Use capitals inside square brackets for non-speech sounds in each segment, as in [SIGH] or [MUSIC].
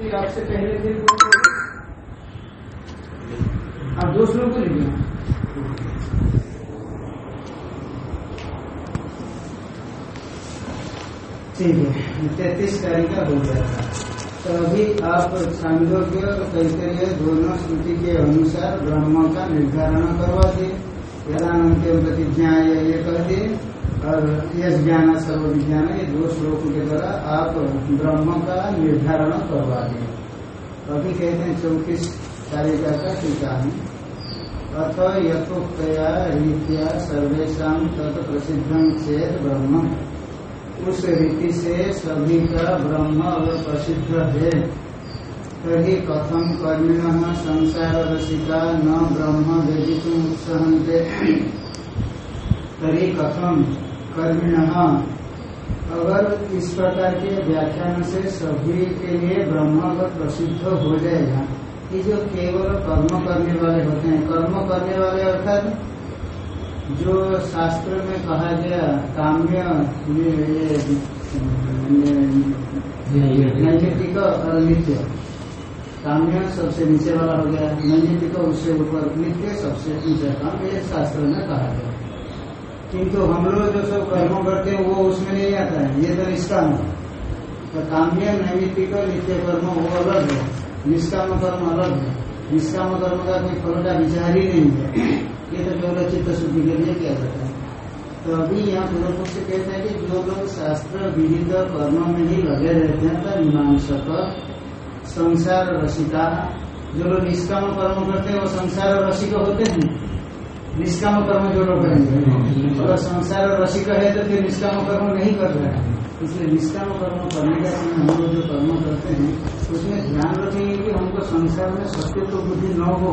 श्रुति आपसे पहले थे आप दो श्लोक को लिखिए ठीक है, तैतीस तारीख का हो गया था। तो अभी आप छांदोग्य और तैतरीय दोनों श्रुति के अनुसार ब्रह्म का निर्धारण करवा दिए। यदानंत्यम प्रतिज्ञा ये कह दिए। और यश ज्ञान सर्व विज्ञान ये दो श्लोकों के द्वारा आप ब्रह्म का निर्धारण करवा दिए अभी कहते हैं चौतीस तारीख का टीका है अथ यथोक्तया रीत्या सर्वेशा तत् प्रसिद्धम चेत ब्रह्म उस रीति से सभी का ब्रह्म अगर प्रसिद्ध है। तरी कथम कर्मिण संसार रसिका न ब्रह्म वेदितुम उत्सहते तरी कथम कर्मिण। अगर इस प्रकार के व्याख्यान से सभी के लिए ब्रह्म प्रसिद्ध हो जाएगा। कि जो केवल कर्म करने वाले होते हैं, कर्म करने वाले अर्थात जो शास्त्र में कहा गया काम्य, ये नैतिक और नित्य। काम्य सबसे नीचे वाला हो गया नैतिक उससे ऊपर, नित्य सबसे ऊँचा। काम ये शास्त्र में कहा गया। किंतु हम लोग जो सब कर्म करते हैं, वो उसमें नहीं आता है। ये तो निष्काम है। तो काम्य नैमित्तिक नित्य कर्म, वो अलग है। निष्काम कर्म अलग है। निष्काम कर्म का कोई फल का विचार ही नहीं है। ये तो केवल चित्त शुद्धि के लिए किया जाता है। तो अभी यहाँ पूर्व पक्ष कहते हैं कि जो लोग शास्त्र विहित कर्म में ही लगे रहते हैं तो मीमांसक, संसार रसिका, जो लोग निष्काम कर्म करते हैं, वो संसार रसिक होते हैं। निष्काम कर्म जो लोग करेंगे। अगर संसार रसिक है तो फिर निष्काम कर्म नहीं कर रहे हैं। इसलिए निष्काम कर्म करने का समय हम लोग जो कर्म करते हैं, उसमें ध्यान रखेंगे कि हमको संसार में सत्य तो बुद्धि न हो।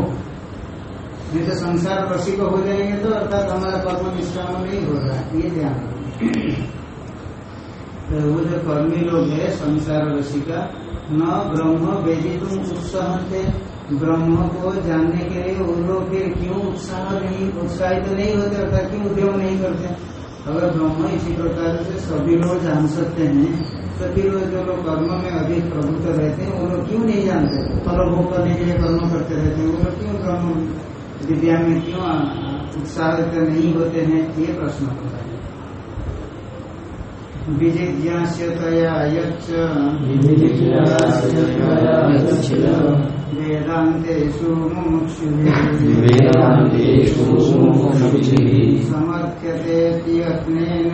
नहीं तो संसार रसिक हो जाएँगे तो अर्थात हमारा कर्म निष्काम नहीं हो रहा है। ये ध्यान तो वो जो कर्मी लोग है, संसार रसिका, न ब्रह्म वेदी तुम उत्साह ब्रह्म को जानने के लिए वो लोग फिर क्यों उत्साह नहीं, उत्साहित तो नहीं होते अर्थात क्यों उद्योग नहीं करते? अगर ब्रह्म इसी प्रकार से सभी लोग जान सकते हैं तो फिर वो जो लोग कर्म में अधिक प्रभुत्व रहते हैं, वो लोग क्यों नहीं जानते? फल भोग करने के लिए कर्म करते रहते हैं, वो लोग क्यों ब्रह्म विद्या में क्यों उत्साहित नहीं होते हैं? ये प्रश्न होता है। विजिज्ञास्यतया यच्च। वेदान्तेषु मुमुक्षुभिः वेदान्तेषु मुमुक्षुभिः समर्थ्यते यत्नेन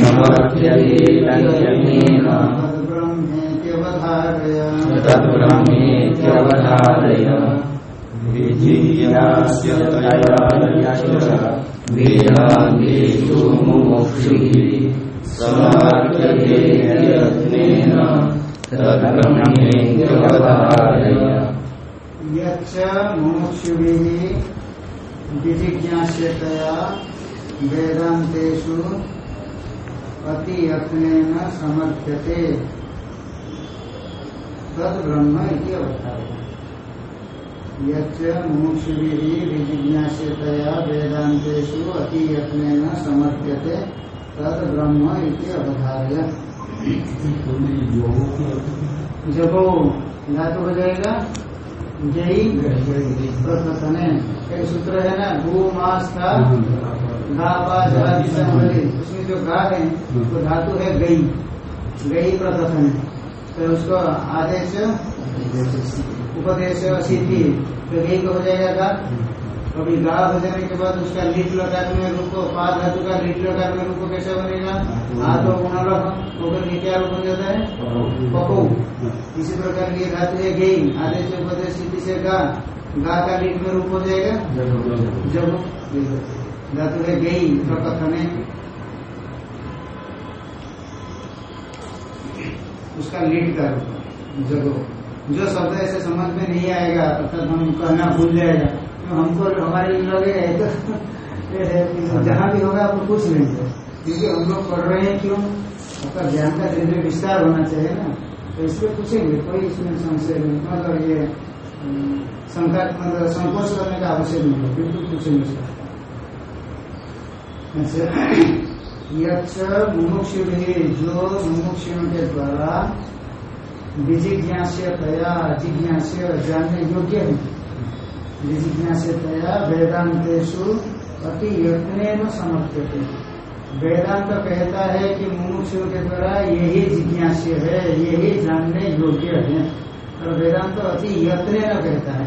समर्थ्यतेऽन्येन तद्ब्रह्मेत्यवधारय तद्ब्रह्मेत्यवधारय तया वेदान्तेषु मुमुक्षुभिः समर्थ्यते यत्नेन तद्ब्रह्मेत्यवधारय यच्च मुमुक्षुभिः विजिज्ञास्यतया वेदान्तेषु अति यत्नेन समर्थ्यते। तद ब्रह्म इति अवधारय विजिज्ञास्यतया अति यत्नेन समर्थ्यते। तद ब्रह्म इति अवधारय जब धातु हो जाएगा जय प्रकथन एक सूत्र है ना गो मास का घा उसमें जो गा है वो धातु है गई। गई प्रकथन। तो उसको आदेश उपदेश। सिद्धि। तो यही को हो जाएगा कभी गा हो जाने के बाद उसका लीट लकार में रूप पा धातु का लीट लकार में रूप कैसे बनेगा? आ तो गुण वो फिर क्या रूप हो जाता है। पपो इसी प्रकार की धातु है गई। आदेश उपदेश सिद्धि से गा। गा का लीट में रूप हो जाएगा। जब धातु है गई प्रकथन उसका लीड का रूप। जगो जो शब्द ऐसे समझ में नहीं आएगा अर्थात हम कहना भूल जाएगा। तो हमको हमारे लगे तो जहाँ भी होगा आपको पूछ लेंगे। क्योंकि हम लोग पढ़ रहे हैं क्यों? आपका ज्ञान का धीरे विस्तार होना चाहिए ना। तो इसलिए पूछेंगे, कोई इसमें संशय नहीं मतलब ये शंका मतलब संकोच करने का आवश्यक नहीं है बिल्कुल पूछेंगे यक्ष मुमुक्षु भी जो मुमुक्षुओं के द्वारा विजिज्ञास्यतया जिज्ञास्य जानने योग्य है। विजिज्ञास्यतया वेदांतेषु अति यत्न समर्थ्यते वेदांत कहता है कि मुमुक्षु के द्वारा यही जिज्ञास्य है, यही जानने योग्य है। और वेदांत अति यत्न कहता है।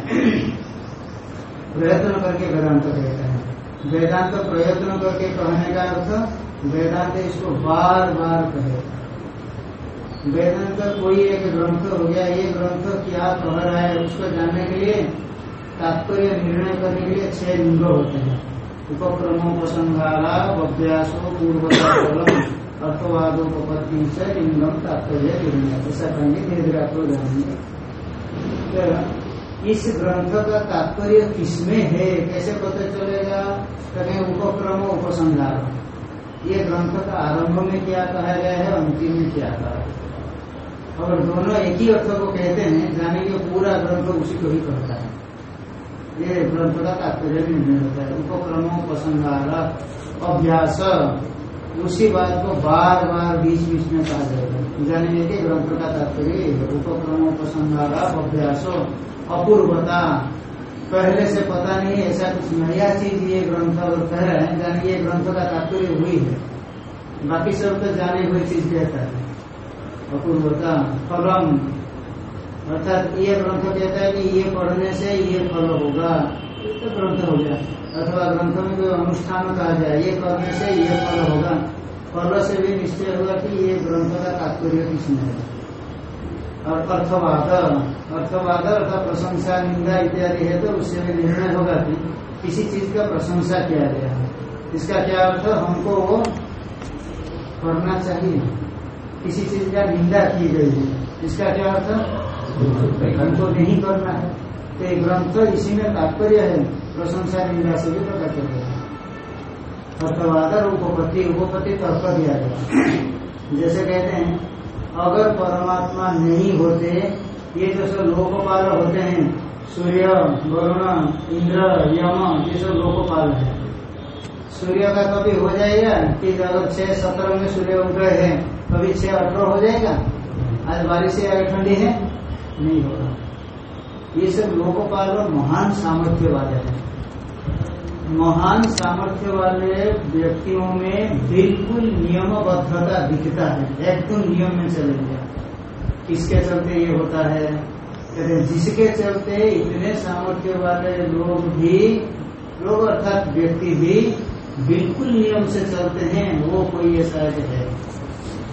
प्रयत्न करके वेदांत कहता है। वेदांत प्रयत्न करके कहने का अर्थ, वेदांत इसको बार बार कहे। वेदांत कोई एक ग्रंथ हो गया, ये ग्रंथ क्या कह रहा है उसको जानने के लिए तात्पर्य निर्णय करने के लिए छह लिंग होते हैं। उपक्रमोपसंहारा अभ्यासो पूर्वकालम अर्थवादोपत्ति से लिंगम तात्पर्य निर्णय। ऐसा कहेंगे धीरे धीरे आपको जानेंगे इस ग्रंथ का तात्पर्य किसमें है, कैसे पता चलेगा? कहें उपक्रम उपसंहार ये ग्रंथ का आरंभ में क्या कहा गया है, अंतिम में क्या कहा अगर दोनों एक ही अर्थ को कहते हैं जाने के पूरा ग्रंथ उसी को ही कहता है। ये ग्रंथ का तात्पर्य निर्णय होता है। उपक्रमों पसंदार अभ्यास, उसी बात को बार बार बीच बीच में कहा जाएगा जानेंगे कि ग्रंथ का तात्पर्य उपक्रमों पसंदार अभ्यास, अपूर्वता। पहले से पता नहीं ऐसा कुछ नया चीज़ ये ग्रंथ अगर कह रहे हैं। जाने ये ग्रंथ का तात्पर्य हुई है। बाकी सब तो जाने हुई चीज़ कहता है। अपूर्वता, फलम अर्थात ये ग्रंथ कहता है कि ये पढ़ने से ये फल होगा। तो ग्रंथ हो गया। अथवा ग्रंथ में कोई अनुष्ठान कहा जाए, ये करने से ये फल होगा। फल से भी निश्चय होगा कि ये ग्रंथ का तात्पर्य किसमें है। और अर्थवाद अर्थवाद अर्थात प्रशंसा, निंदा इत्यादि है तो उससे भी निर्णय होगा कि किसी चीज़ का प्रशंसा किया गया है। इसका क्या अर्थ? हमको वो करना चाहिए। किसी चीज़ का निंदा की गई है। इसका क्या अर्थ? हमको नहीं करना है तो एक ग्रंथ इसी में तात्पर्य है प्रशंसा निंदा से भी पता चल रहा है। अर्थवादर उपपत्ति उपपत्ति तर्क दिया गया जैसे कहते हैं, अगर परमात्मा नहीं होते, ये जो सब लोकपाल होते हैं। सूर्य वरुण इंद्र यम ये सब लोकपाल है सूर्य का कभी हो जाएगा कि अगर छह सत्रह में सूर्य रहे हैं कभी छह अठारह हो जाएगा आज बारिश से आगे ठंडी है। नहीं होगा ये सब लोकपाल और महान सामर्थ्य वाले हैं। महान सामर्थ्य वाले व्यक्तियों में बिल्कुल नियमबद्धता दिखता है। एकदम नियम में चलेंगे। किसके चलते ये होता है? कहते जिसके चलते इतने सामर्थ्य वाले लोग भी, लोग अर्थात व्यक्ति भी बिल्कुल नियम से चलते हैं, वो कोई ऐसा है?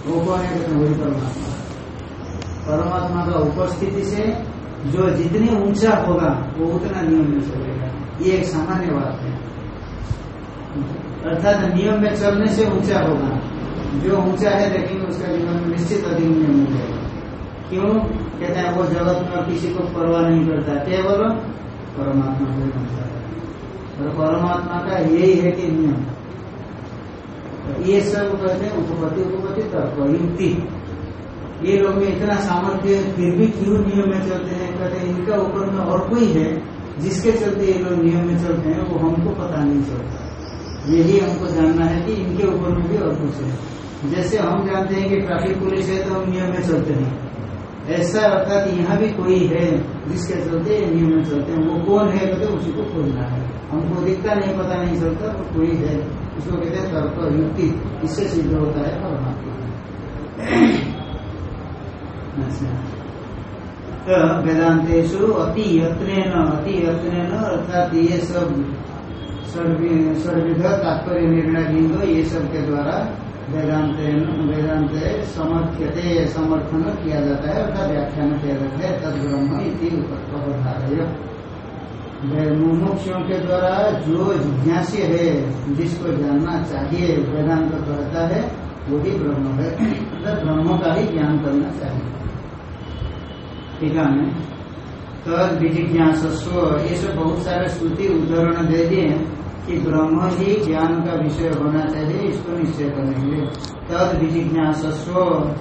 वो कौन है? कहते वही परमात्मा। परमात्मा का उपस्थिति से जो जितनी ऊँचा होगा, वो उतना नियम में चलेगा। ये एक सामान्य बात है। अर्थात नियम में चलने से ऊँचा होगा। जो ऊँचा है, लेकिन उसका जीवन में निश्चित अधिक नियम मिल जाएगा। क्यों? कहते हैं, वो जगत में किसी को परवाह नहीं करता। केवल परमात्मा को बनता है। और परमात्मा का यही है कि नियम। ये सब कहते हैं, उपपत्ति उपपत्ति तर्क युक्ति। ये लोग में इतना सामर्थ्य फिर भी क्यों नियम में चलते हैं? कहते हैं, इनका ऊपर में और कोई है जिसके चलते ये लोग नियम में चलते हैं, वो हमको पता नहीं चलता। यही हमको जानना है कि इनके ऊपर में भी और कुछ है। जैसे हम जानते हैं कि ट्रैफ़िक पुलिस है तो हम नियम में चलते हैं। ऐसा अर्थात यहाँ भी कोई है जिसके चलते ये नियम में चलते हैं। वो कौन है, कहते उसी को खोजना है। हमको दिखता नहीं, पता नहीं चलता वो कोई है। उसको कहते हैं तर्क युक्ति। इससे सिद्ध होता है परमात्मा। तो वेदांतेशु अति यत्न अति यत्न अर्थात ये सब सर्विध तात्पर्य निर्णय लिंग ये सब के द्वारा वेदांत वेदांत समर्थ्यते, समर्थन किया जाता है, अर्थात व्याख्यान किया जाता है तद ब्रह्म इति अवधारय मुमुक्षों के द्वारा जो जिज्ञास्य है, जिसको जानना चाहिए, वेदांत कहता है, वही ब्रह्म है। अर्थात ब्रह्म का ही ज्ञान करना चाहिए। ठीक है तद विजिज्ञासस्व, ये सब बहुत सारे श्रुति उदाहरण दे दिए कि ब्रह्म ही ज्ञान का विषय होना चाहिए, इसको निश्चय करने के लिए। तद विजिज्ञासस्व,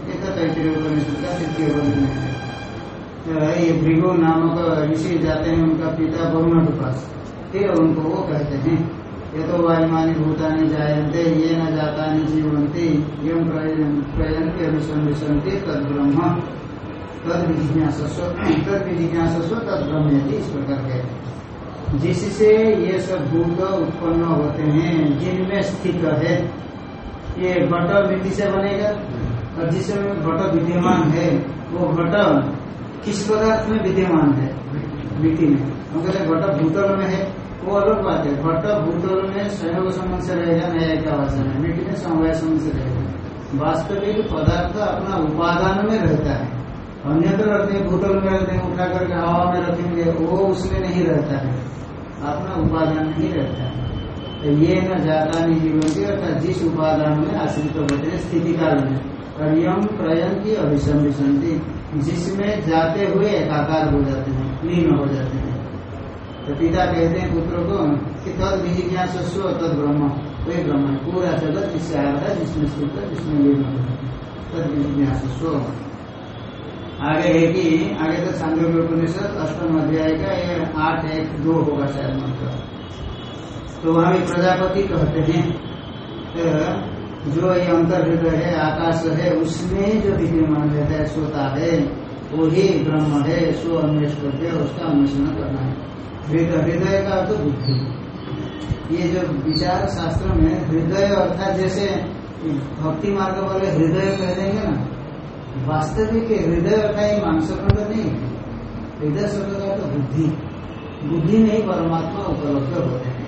ये तो उपनिषद का तृतीय है। ये भृगु नामक ऋषि जाते हैं, उनका पिता वरुण के पास फिर उनको वो कहते हैं, ये तो वायुमानी भूतानी जायते ये न जाता जीवंती यम प्रयंती अनुसंधिशंति तद ब्रह्म तद विजिज्ञासस्व तद विजिज्ञासस्व तद इस प्रकार के जिससे ये सब भूत उत्पन्न होते हैं, जिनमें स्थित है, ये घट मिट्टी से बनेगा। और जिसमें घट विद्यमान है, वो घट किस पदार्थ में विद्यमान है? मिट्टी में। हम कहते घट भूतल में है, वो अलग बात है। घट भूतल में सहयोग संबंध से रहेगा नया का वचन है। मिट्टी में समवाय संबंध से रहेगा। वास्तविक पदार्थ अपना उपादान में रहता है। अन्यत्र रहते हैं भूतल में रहते हैं, उठा करके हवा में रखेंगे, वो उसमें नहीं रहता है। अपना उपादान नहीं रहता है। तो ये न जाता नहीं जीवन की अर्थात जिस उपादान में आश्रित होते हैं, स्थिति काल में। और यम की अभिसंधि जिसमें जाते हुए एकाकार हो जाते हैं, लीन हो जाते हैं। तो पिता कहते हैं पुत्र को कि तद विजिज्ञास तद ब्रह्म। वही ब्रह्म पूरा जगत जिससे आया था, जिसमें स्थित है जिसमें लीन हो तद विजिज्ञास आगे है कि आगे तो सांख्य उपनिषद, अष्टम अध्याय का ये आठ, एक, दो होगा शायद मंत्र। तो वहाँ भी प्रजापति कहते हैं तो जो ये अंतर हृदय है, आकाश है, उसमें जो विद्यमान है, सोता है, वही ब्रह्म है, सो अन्वेष करते उसका अन्वेषण करना है। हृदय हृदय का अर्थ बुद्धि। ये जो विचार शास्त्र में हृदय, अर्थात जैसे भक्ति मार्ग वाले हृदय कह देंगे ना वास्तविक हृदय का अर्थात मांसखंड नहीं. हृदय शब्द का तो बुद्धि. बुद्धि में ही परमात्मा उपलब्ध होते हैं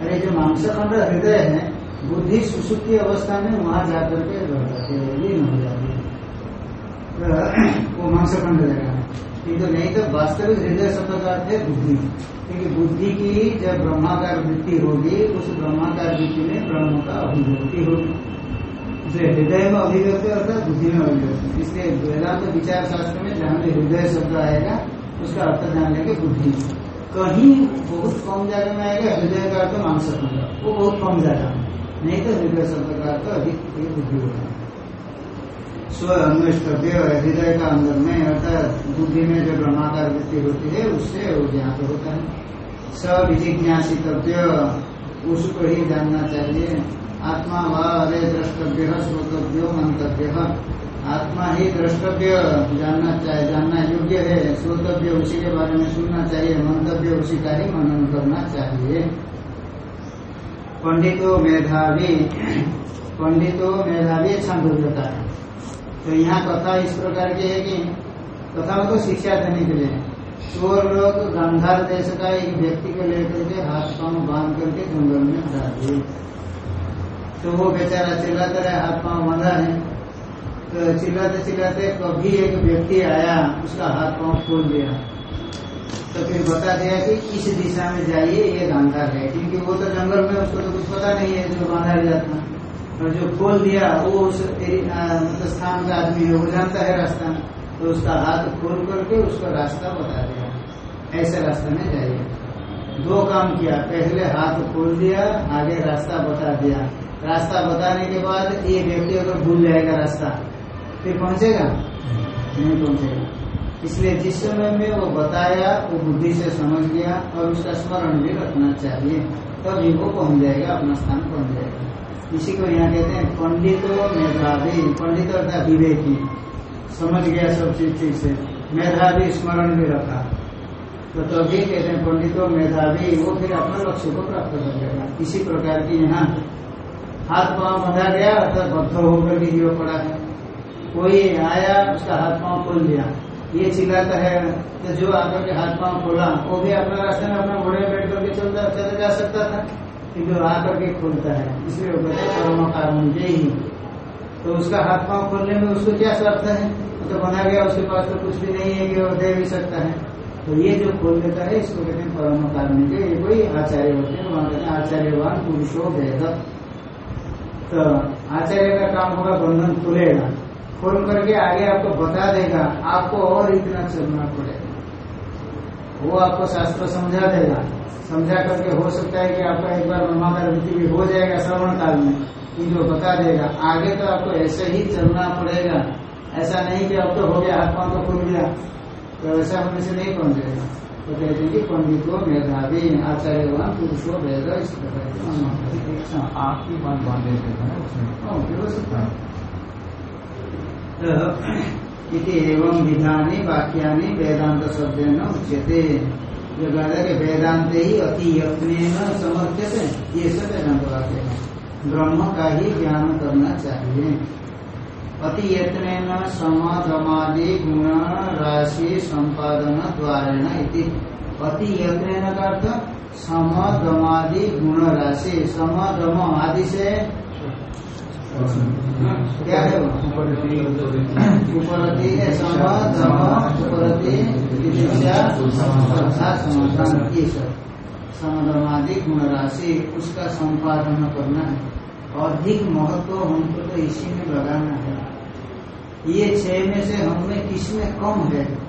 अरे जो मांसखंड हृदय है बुद्धि सुसुप्ति अवस्था में वहाँ जाकर के रह जाती है लीन हो जाती. है तो वो मांसखंड जगह है नहीं तो वास्तविक हृदय शब्द का अर्थ है बुद्धि. क्योंकि बुद्धि की जब ब्रह्माकार वृत्ति होगी, उस ब्रह्माकार वृत्ति में ब्रह्म का अभिव्यक्ति होगी. इसलिए हृदय में अभिव्यक्ति अर्थात बुद्धि में अभिव्यक्ति। इसलिए वेदांत विचार शास्त्र में जहाँ भी हृदय शब्द आएगा, उसका अर्थ जान लेंगे बुद्धि। कहीं बहुत कम जगह में आएगा, हृदय का अर्थ मांस वो बहुत कम जगह नहीं तो हृदय शब्द का अर्थ अधिक बुद्धि होगा। स्व अन्वेष्टव्य हृदय का अंदर में, अर्थात बुद्धि में जो ब्रह्माकार वृत्ति होती है, उससे वो ज्ञात होता है। सब विजिज्ञासितव्य उसको ही जानना चाहिए। आत्मा वे द्रष्टव्य, श्रोतव्यो, मंतव्य। आत्मा ही द्रष्टव्य, जानना चाहिए जानना योग्य है। श्रोतव्य उसी के बारे में सुनना चाहिए, मंतव्य उसी का ही मनन करना चाहिए। पंडितो मेधावी पंडितो मेधावी छांदोग्यता है। तो यहाँ कथा इस प्रकार की है कि कथा को शिक्षा देने के लिए चोर लोग गंधार देश का एक व्यक्ति को लेकर के हाथ पाँव बाँध करके जंगल में हटा दिए तो वो बेचारा चिल्लाता रहे, हाथ पाँव बांधा है। तो चिल्लाते चिल्लाते कभी एक व्यक्ति आया, उसका हाथ पाँव खोल दिया। तो फिर बता दिया कि इस दिशा में जाइए, ये गांधार है। क्योंकि वो तो जंगल में, उसको तो कुछ पता नहीं है, जो बांधा जाता और जो खोल दिया, वो उस मतलब स्थान का आदमी है, वो जानता है रास्ता। तो उसका हाथ खोल करके उसको रास्ता बता दिया। ऐसे रास्ते में जाइए। दो काम किया, पहले हाथ खोल दिया, आगे रास्ता बता दिया। रास्ता बताने के बाद ये व्यक्ति अगर भूल जाएगा रास्ता, फिर पहुंचेगा? नहीं पहुंचेगा। इसलिए जिस समय में वो बताया, वो बुद्धि से समझ गया और उसका स्मरण भी रखना चाहिए तभी वो पहुँच जाएगा, अपना स्थान पहुँच जाएगा। इसी को यहाँ कहते हैं पंडितो मेधावी। पंडित अर्थात विवेकी। समझ गया सब चीज़ ठीक से। मेधावी स्मरण भी रखा। तो तभी कहते हैं पंडितो मेधावी, वो फिर अपना लक्ष्य को प्राप्त कर लेगा। इसी प्रकार की यहाँ हाथ पाँव बंधा गया अर्थात बद्ध होकर के जीव पड़ा है। कोई आया, उसका हाथ पाँव खोल दिया ये चिल्लाता है तो जो आकर के हाथ पाँव खोला, वो भी अपना रास्ते में अपने घोड़े बैठ करके चलता, चला जा सकता था, किंतु आकर के खोलता है। इसलिए वो कहते परम कारण ही तो उसका हाथ पाँव खोलने में उसको क्या स्वार्थ है? तो बना गया, उसके पास तो कुछ भी नहीं है कि वो दे भी सकता है। तो ये जो खोल देता है, इसको कहते हैं, परम कारण कोई आचार्य होते हैं, वहाँ कहते हैं, आचार्यवान पुरुषो वेद तो आचार्य का काम होगा बंधन खुलेगा। खोल करके आगे आपको बता देगा, आपको और इतना चलना पड़ेगा। वो आपको शास्त्र समझा देगा। समझा करके हो सकता है कि आपका एक बार ब्रह्माकार वृत्ति भी हो जाएगा श्रवण काल में जो बता देगा। आगे तो आपको ऐसे ही चलना पड़ेगा। ऐसा नहीं कि अब तो हो गया, हाथ पाँव तो खुल गया। तो ऐसा होने से नहीं पहुंचेगा तो कहते हैं कि पंडितो मेधावी आचार्यवान पुरुषो वेद इस प्रकार आपकी बात बाँध देते उसमें एवं विधानी वाक्यानि वेदांत शब्द न उच्यते जो कहता है कि वेदांत ही अति यत्न समर्थ्यते ये सब वेदांत वाक्य है ब्रह्म का ही ज्ञान करना चाहिए अति यत्न समाधमादि गुण राशि संपादन द्वारेण इति। अति यत्न का अर्थ समदमादि गुण राशि समदम आदि से क्या समदमादि गुण राशि उसका संपादन करना है। अधिक महत्व हमको तो इसी में लगाना है। ये छह में से हमें किसमें कम है?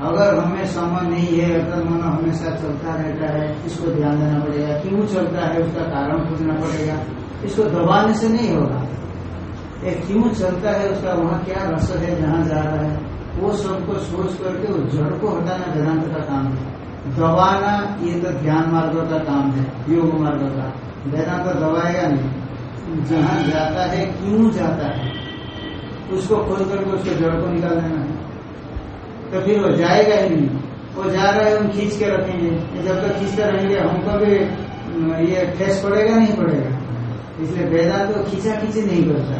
अगर हमें समय नहीं है, अगर मन हमेशा चलता रहता है, इसको ध्यान देना पड़ेगा। क्यों चलता है? उसका कारण पूछना पड़ेगा। इसको दबाने से नहीं होगा। ये क्यों चलता है? उसका वहाँ क्या रस है? जहाँ जा रहा है। वो सबको सोच करके उस जड़ को हटाना वेदांत का काम है। दबाना ये तो ज्ञान मार्ग का काम है, योग मार्ग का। वेदांत दबाएगा नहीं। जहाँ जाता है, क्यों जाता है? उसको खोल करके उसके जड़ को निकाल देना है। तो फिर वो जाएगा ही नहीं। वो जा रहा है, हम खींच के रखेंगे। जब तक खींचते रहेंगे हमको भी ये ठेस पड़ेगा, नहीं पड़ेगा। इसलिए वेदांत तो खींचा खींची नहीं करता।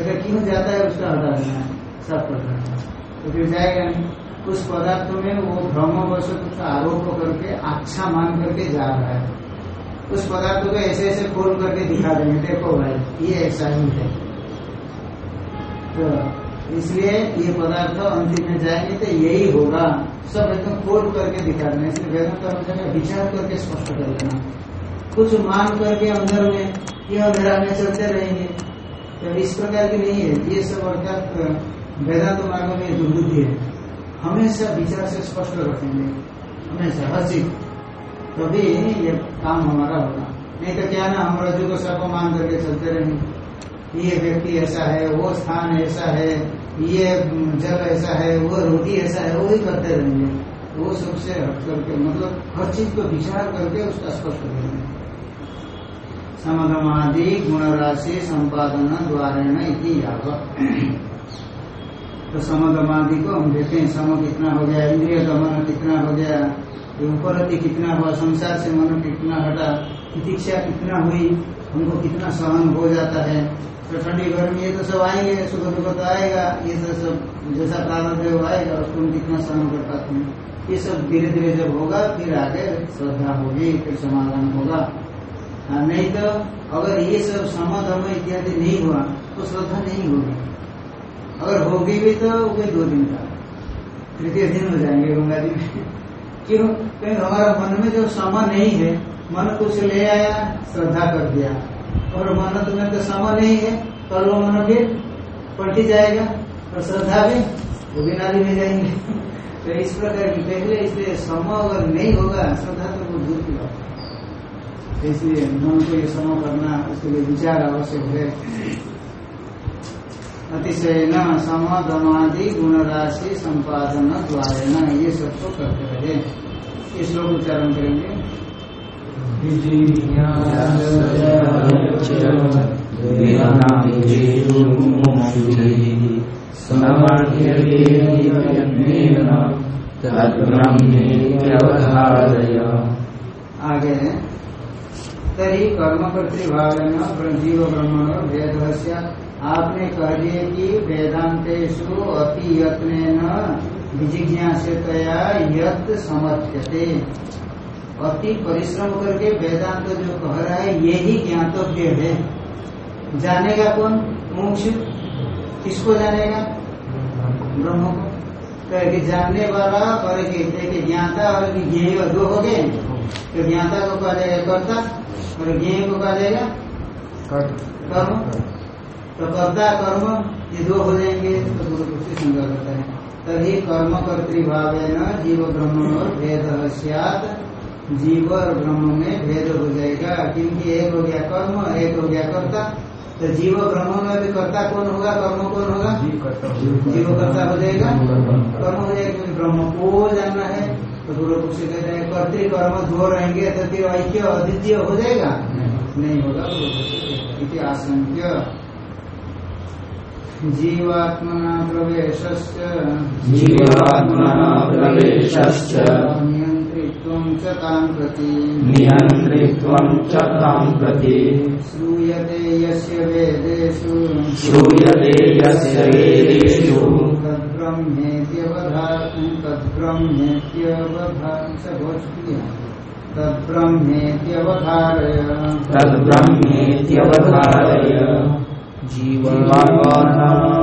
अगर क्यों जाता है उसका हटा देना है? सब है। तो फिर जाएगा नहीं। उस पदार्थ में वो भ्रम वश कुछ आरोप करके अच्छा मान करके जा रहा है। उस पदार्थ को ऐसे ऐसे खोल करके दिखा देंगे। देखो भाई, ये ऐसा ही है। तो इसलिए ये पदार्थ अंतिम में जाएँगे तो यही होगा। सब एकदम खोल करके दिखा देना इसलिए वेदांत का विचार करके स्पष्ट कर देना। कुछ मान करके अंदर में यह अंधेरा में चलते रहेंगे। तो इस प्रकार की नहीं है। ये सब अर्थात वेदांत मार्ग में दुर्बुद्धि है। हमेशा विचार से स्पष्ट रखेंगे। हमेशा चीज़। तभी ये काम हमारा होगा। नहीं तो क्या ना, हम रजू को सब मान करके चलते रहेंगे। ये व्यक्ति ऐसा है, वो स्थान ऐसा है, ये जल ऐसा है, वो रोटी ऐसा है वो ही करते रहेंगे। वो सबसे हट करके मतलब हर चीज़ को विचार करके उसका स्पष्ट करेंगे। गुण राशि संपादन द्वारा इति तो समगमादि को हम देते हैं, सम कितना हो गया, इंद्रिय गमन कितना हो गया उपरति कितना हुआ, संसार से मन कितना हटा, प्रतीक्षा कितना हुई हमको कितना सहन हो जाता है। तो ठंडी गर्मी ये तो सब आएँगे सुख दुख तो आएगा ये सब सब जैसा प्रारंभ वो आएगा उसको हम कितना सहन कर पाते हैं। ये सब धीरे धीरे जब होगा फिर आगे श्रद्धा होगी फिर समाधान होगा। हाँ, नहीं तो अगर ये सब समधर्म इत्यादि नहीं हुआ तो श्रद्धा नहीं होगी। अगर होगी भी तो वे दो दिन का। तृतीय दिन हो जाएँगे गंगा जी [LAUGHS] क्यों? क्योंकि हमारा मन में जो समा नहीं है मन कुछ ले आया, श्रद्धा कर दिया। और मन तुम्हें तो समा नहीं है, कल वो मन फिर पलटी जाएगा, और श्रद्धा भी, वो भी नाली में जाएँगे। [LAUGHS] तो इस प्रकार की पहले इसलिए सम अगर नहीं होगा, श्रद्धा तो वो दूर की बात इसलिए मन को ये सम करना उसके लिए विचार आवश्यक है। अतिशय न समाधमादि गुण राशि संपादन द्वारा ये सब तो करते रहे। ये श्लोक उच्चारण करेंगे। आगे तरी कर्मकर्तृभाव जीव ब्रह्मण भेद आपने कह दिए कि वेदांतेशु अति यत्न विजिज्ञासतया यत समर्थ्यते। अति परिश्रम करके वेदांत तो जो कह रहा है, ये ही ज्ञातव्य है। जानेगा कौन? मोक्ष किसको जानेगा? ब्रह्म को। कि जानने वाला और एक ज्ञाता और ज्ञेय, दो हो गए। तो ज्ञाता को कहा जाएगा कर्ता और ज्ञेय को कहा जाएगा कर्म। तो कर्ता, कर्म, ये दो हो जाएँगे। तो गुरु से संज्ञा करता है तभी कर्म कर्तृभाव न जीव ब्रह्म और भेद जीव और ब्रह्म में भेद हो जाएगा। क्योंकि एक हो गया कर्म एक हो गया कर्ता। तो जीव ब्रह्म में भी कर्ता कौन होगा? कर्म कौन होगा? जीव कर्ता हो जाएगा। कर्म हो जाएगा क्योंकि ब्रह्म को जानना है। तो गुरु से कहते हैं कर्तृ कर्म दो रहेंगे तो फिर ऐक्य अद्वितीय हो जाएगा। नहीं। होगा गुरु आशंक्य। जीवात्मना प्रवेशश्च जीवात्मना नियन्त्रित्वं च तां प्रति। नियन्त्रित्वं च तां प्रति। श्रूयते यस्य वेदेषु। श्रूयते यस्य वेदेषु। तद्ब्रह्मेत्यवधा तद्ब्रह्मेत्यवधा स भोजप्रिया। तद्ब्रह्मेत्यवधारय। तद्ब्रह्मेत्यवधारय। जीवात्मना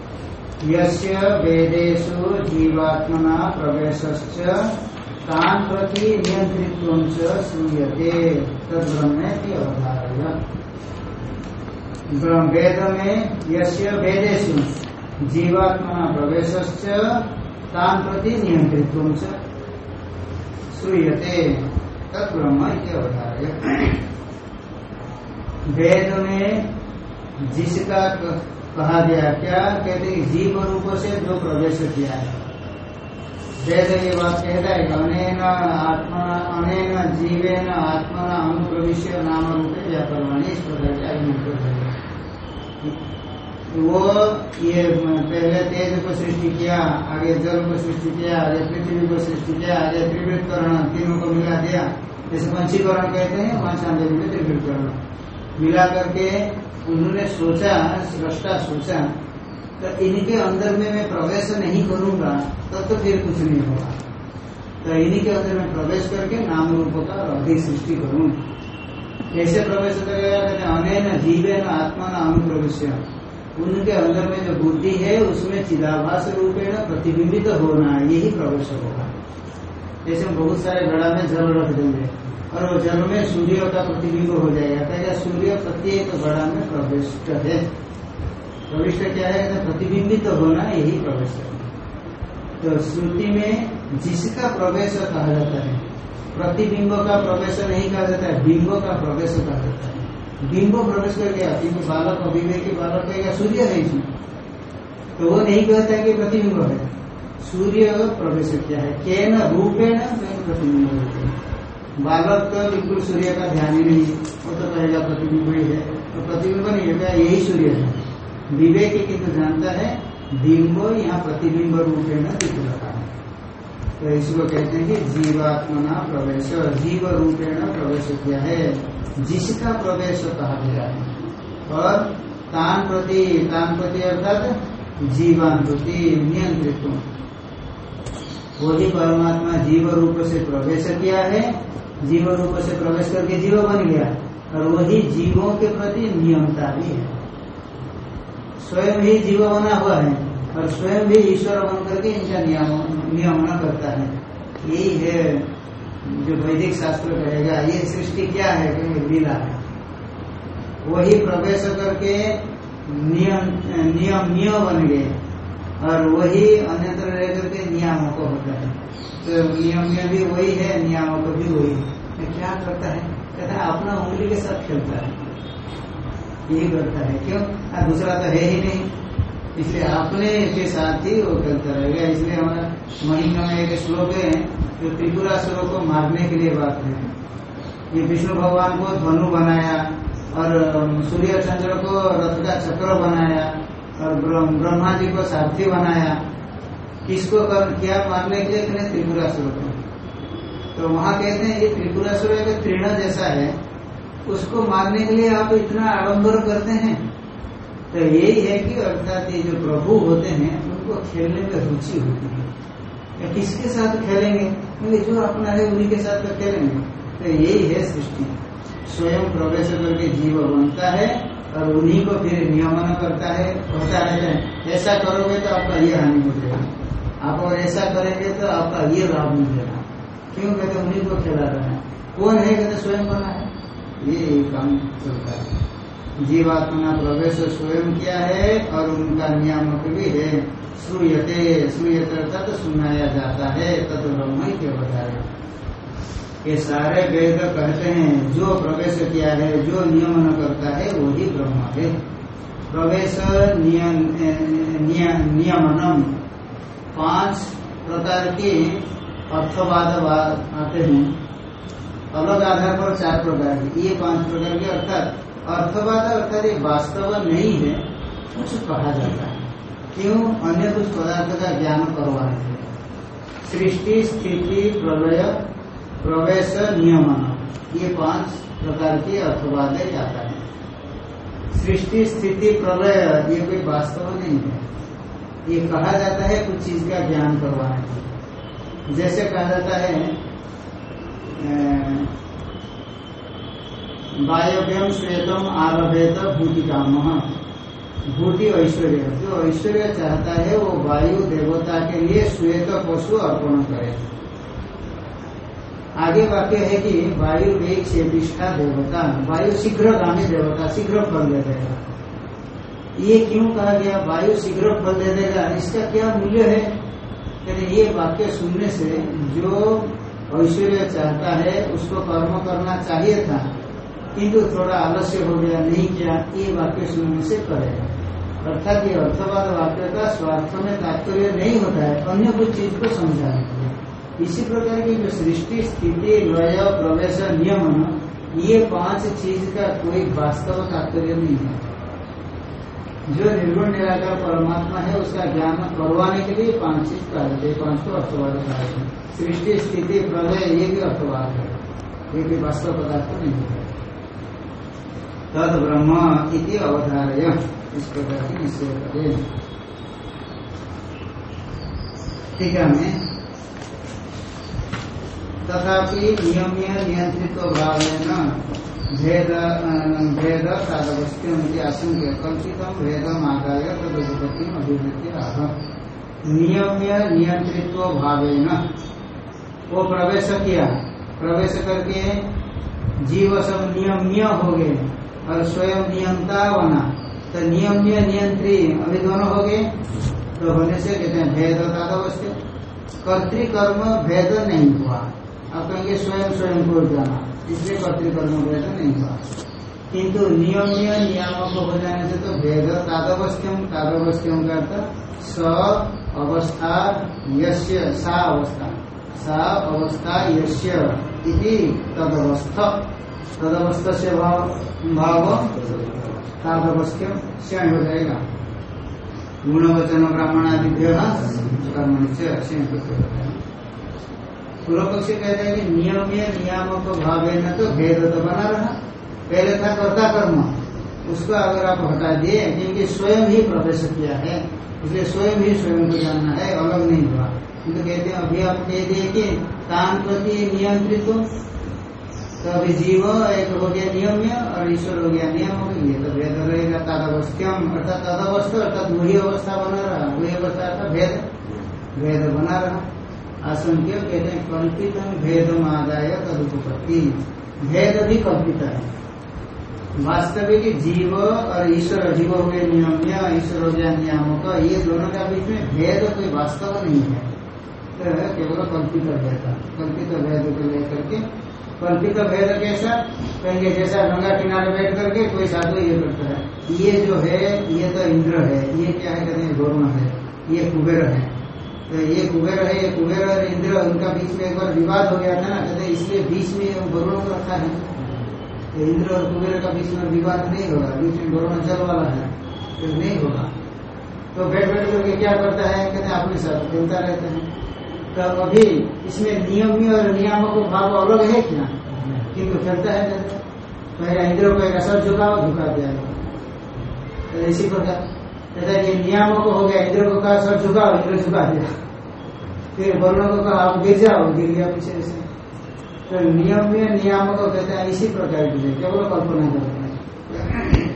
यस्य वेदेषु जीवात्मना प्रवेशश्च, तान् प्रति नियन्त्रित्वं च श्रूयते। तद्ब्रह्मेति अवधारय। ब्रह्म- वेद में यस्य वेदेषु जीवात्मना प्रवेशश्च, तान् प्रति नियन्त्रित्वं च श्रूयते। अवधारय। वेद में जिसका कहा गया, क्या कहते हैं जीव रूप से जो प्रवेश किया है? वेद ये बात कहता है अनेन आत्मा, अनेन जीवेन आत्मना अनुप्रविश्य नाम रूपे व्याकरवाणी इस प्रकार के मंत्र वो ये पहले तेज को सृष्टि किया, आगे जल को सृष्टि किया, आगे पृथ्वी को सृष्टि किया, आगे त्रिवृतकरण तीनों को मिला दिया। जैसे पंचीकरण कहते हैं, वहाँ चांदेरी में त्रिवृतकरण मिला करके उन्होंने सोचा सृष्टा सोचा तो इनके अंदर में मैं प्रवेश नहीं करूँगा, तब तो फिर कुछ नहीं होगा। तो इन्हीं के अंदर में प्रवेश करके नाम रूप का अधिक सृष्टि करूँ। कैसे प्रवेश करेगा? कहते, अनेन जीवेन आत्मा न अनुप्रवेश उनके अंदर में जो बुद्धि है, उसमें चिदाभास रूपेण प्रतिबिंबित होना, यही प्रवेश होगा। जैसे बहुत सारे घड़ा में जल रख देंगे। और वो जल में सूर्य का प्रतिबिंब हो जाएगा। कहेगा सूर्य प्रत्येक घड़ा में प्रविष्ट है। प्रविष्ट क्या है? हैं प्रतिबिंबित होना यही प्रवेश तो श्रुति में जिसका प्रवेश कहा जाता है, प्रतिबिंब का प्रवेश नहीं कहा जाता है, बिंब का प्रवेश कहा जाता है। बिंब प्रवेश कर गया क्योंकि बालक अभिवेकी, बालक कहेगा, सूर्य है इसमें। तो वो नहीं कहता है कि प्रतिबिंब है। सूर्य प्रवेश क्या है? के न रूपेण प्रतिबिंब होते हैं। बालक का बिल्कुल सूर्य का ध्यान ही नहीं वो तो कहेगा, प्रतिबिंब ही है। तो प्रतिबिंब नहीं है यही सूर्य है। विवेक किंतु जानता है, बिंब यहाँ प्रतिबिंब रूपेण दिख रहा है तो इसको कहते हैं कि जीवात्मना प्रवेश। जीव रूपेण प्रवेश किया है। जिसका प्रवेश कहा गया है। और तान प्रति तान प्रति अर्थात जीवान प्रति नियंत्रित। वही परमात्मा जीव रूप से प्रवेश किया है जीव रूप से प्रवेश करके जीव बन गया, और वही जीवों के प्रति नियमता भी है। स्वयं ही जीव बना हुआ है, और स्वयं भी ईश्वर बन करके इनका नियम नियमन करता है। यही है जो वैदिक शास्त्र कहेगा, ये सृष्टि क्या है? कि लीला है। वही प्रवेश करके नियम नियम नियम बन गए, और वही अन्यत्र रह करके नियामक होता है। तो नियम में भी वही है नियामक भी वही है। क्या करता है? कहता है, अपना उंगली के साथ खेलता है। यही करता है। क्यों? दूसरा तो है ही नहीं। इसलिए अपने के साथ ही वो खेलता रहेगा। इसलिए हमारा महिमा में एक श्लोक है, जो त्रिपुरा त्रिपुरासुरों को मारने के लिए बात है। ये विष्णु भगवान को धनु बनाया और सूर्य चंद्र को रथ का चक्र बनाया और ब्रह्मा जी को सारथी बनाया। किसको कर, क्या मारने के लिए? कहते त्रिपुरासुर को। तो वहाँ कहते हैं, ये त्रिपुरासुर एक तृण जैसा है, उसको मारने के लिए आप इतना आडम्बर करते हैं। तो यही है कि अर्थात ये जो प्रभु होते हैं, उनको खेलने में रुचि होती है। या किसके साथ खेलेंगे? क्योंकि जो अपना है, उन्हीं के साथ तो खेलेंगे। तो यही है सृष्टि। स्वयं प्रवेश करके जीव बनता है और उन्हीं को फिर नियमन करता है होता रहता है, ऐसा करोगे तो आपका ये हानि हो जाएगा। आप और ऐसा करेंगे तो आपका ये लाभ मिलेगा। क्यों? कहते उन्हीं को खिला रहे हैं। कौन है? कहते स्वयं बना है। ये काम चलता है। जीवात्मा प्रवेश स्वयं किया है और उनका नियामक भी है। श्रूयते श्रूयते अर्थात सुनाया जाता है। तद ब्रह्म के बताया ये सारे वेद कहते हैं, जो प्रवेश किया है, जो नियमन करता है, वही ब्रह्म है। प्रवेश नियमनम। पाँच प्रकार के अर्थवाद आते हैं। अलग आधार पर चार प्रकार के ये पाँच प्रकार के अर्थात अर्थवाद अर्थात ये वास्तव नहीं है, कुछ कहा जाता है। क्यों? अन्य कुछ पदार्थ का ज्ञान करवाने के सृष्टि, स्थिति, प्रलय, प्रवेश, नियमन, ये पाँच प्रकार के अर्थवाद जाता है। सृष्टि, स्थिति, प्रलय, ये कोई वास्तव नहीं है। ये कहा जाता है कुछ चीज़ का ज्ञान करवाने के जैसे कहा जाता है वायव्यम श्वेतम आरभेत भूति काम भूति ऐश्वर्य। जो ऐश्वर्य चाहता है, वो वायु देवता के लिए श्वेत पशु अर्पण करे। आगे वाक्य है कि वायु वेग से देवता। वायु शीघ्र गामी देवता, शीघ्र फल देगा ये क्यों कहा गया? वायु शीघ्र फल दे देगा। इसका क्या मूल्य है? कहते, ये वाक्य सुनने से जो ऐश्वर्य चाहता है, उसको कर्म करना चाहिए था, किंतु थोड़ा आलस्य हो गया, नहीं किया, ये वाक्य सुनने से करेगा अर्थात ये अर्थवाद वाक्य का स्वार्थ में तात्पर्य नहीं होता है, अन्य कुछ चीज़ को समझाने के इसी प्रकार की जो सृष्टि, स्थिति, लय, प्रवेश नियम ये पाँच चीज़ का कोई वास्तव तात्पर्य नहीं है। जो निर्गुण निराकार परमात्मा है, उसका ज्ञान करवाने के लिए पाँच चीज़ कहा पाँच को अर्थवाद कहा सृष्टि, स्थिति, प्रलय ये भी अर्थवाद है। ये भी वास्तव पदार्थ नहीं है। तद ब्रह्म इति अवधारय इस प्रकार की निश्चय करें। ठीक है हमें? तथापि नियम्य नियंत्रित भाव भेद भेद साधवस्त्यम आशंक्य कल्पित भेदम आदाय तदुपति अभिवृत्ति आह नियम्य नियंत्रित्व वो प्रवेश किया। प्रवेश करके जीव सब नियम्य हो गए और स्वयं नियंता बना। तो नियम्य, नियंत्री, अभी दोनों हो गए? तो होने से कहते हैं, भेद तादवस्थ कर्तिकर्म, भेद नहीं हुआ। अब कहेंगे स्वयं स्वयं को जाना। इसलिए कर्तिकर्म भेद नहीं हुआ। किंतु नियम्य नियामक हो जाने से तो भेद तादवस्थ्यम तादवस्थ्यम का अर्थ स अवस्था यश्य सा अवस्था। सा अवस्था यश्य तदवस्थ तदवस्थ। से भाव भाव तादवस्थ श्याम हो जाएगा। गुणवचन ब्राह्मण आदि कर्म से पूर्व पक्ष कहते हैं कि नियम्य, नियामक भाव है, न तो भेद तो बना रहा। पहले था कर्ता कर्म। उसको अगर आप हटा दिए, क्योंकि स्वयं ही प्रवेश किया है, इसलिए स्वयं ही स्वयं को जानना है, अलग नहीं हुआ। तो कहते हैं, अभी आप कह दिए कि तान प्रति नियंत्रित हो तो अभी जीव एक हो गया नियम्य और ईश्वर हो गया नियम हो गया तो भेद रहेगा तदवस्थ्यम अर्थात तदवस्थ अर्थात वही अवस्था बना रहा, वही अवस्था अर्थात भेद। भेद बना रहा। आशंक्य कहते हैं। कल्पित भेद आदाय तदुपत्ति भेद भी कल्पित है। वास्तविक जीव और ईश्वर, जीव हो गए नियम्य, ईश्वर हो गया नियामक, ये दोनों का बीच में भेद कोई वास्तव नहीं है। तो केवल कल्पित भेद। कल्पित भेद को लेकर के कल्पित भेद कैसा? कहेंगे जैसा गंगा किनारे बैठ करके कोई साधु ये करता है। ये जो है, ये तो इंद्र है। ये क्या है? कहते हैं गौर्ण है। ये कुबेर है। ये कुबेर है, ये कुबेर और इंद्र, उनका बीच में एक बार विवाद हो गया था ना, कहते इसलिए बीच में वरुण को रखा है। तो इंद्र और कुबेर का बीच में विवाद नहीं होगा, बीच में वरुण जल वाला है तो नहीं होगा। तो बैठ बैठ करके क्या करता है, कहते अपने साथ खेलता रहते हैं। तो अभी इसमें नियमी और नियामक भाव अलग है क्या? किंतु चलता है। कहते पहले इंद्र को एक असर झुकाओ झुका दिया तो इसी प्रकार कहता है नियामक हो गया, इंद्र को कहा सर झुकाओ इंद्र झुका दिया। फिर वरुण को कहा आप गिर जाओ, गिर गया पीछे से। तो नियम में नियामक कहते हैं, इसी प्रकार की केवल कल्पना करते हैं।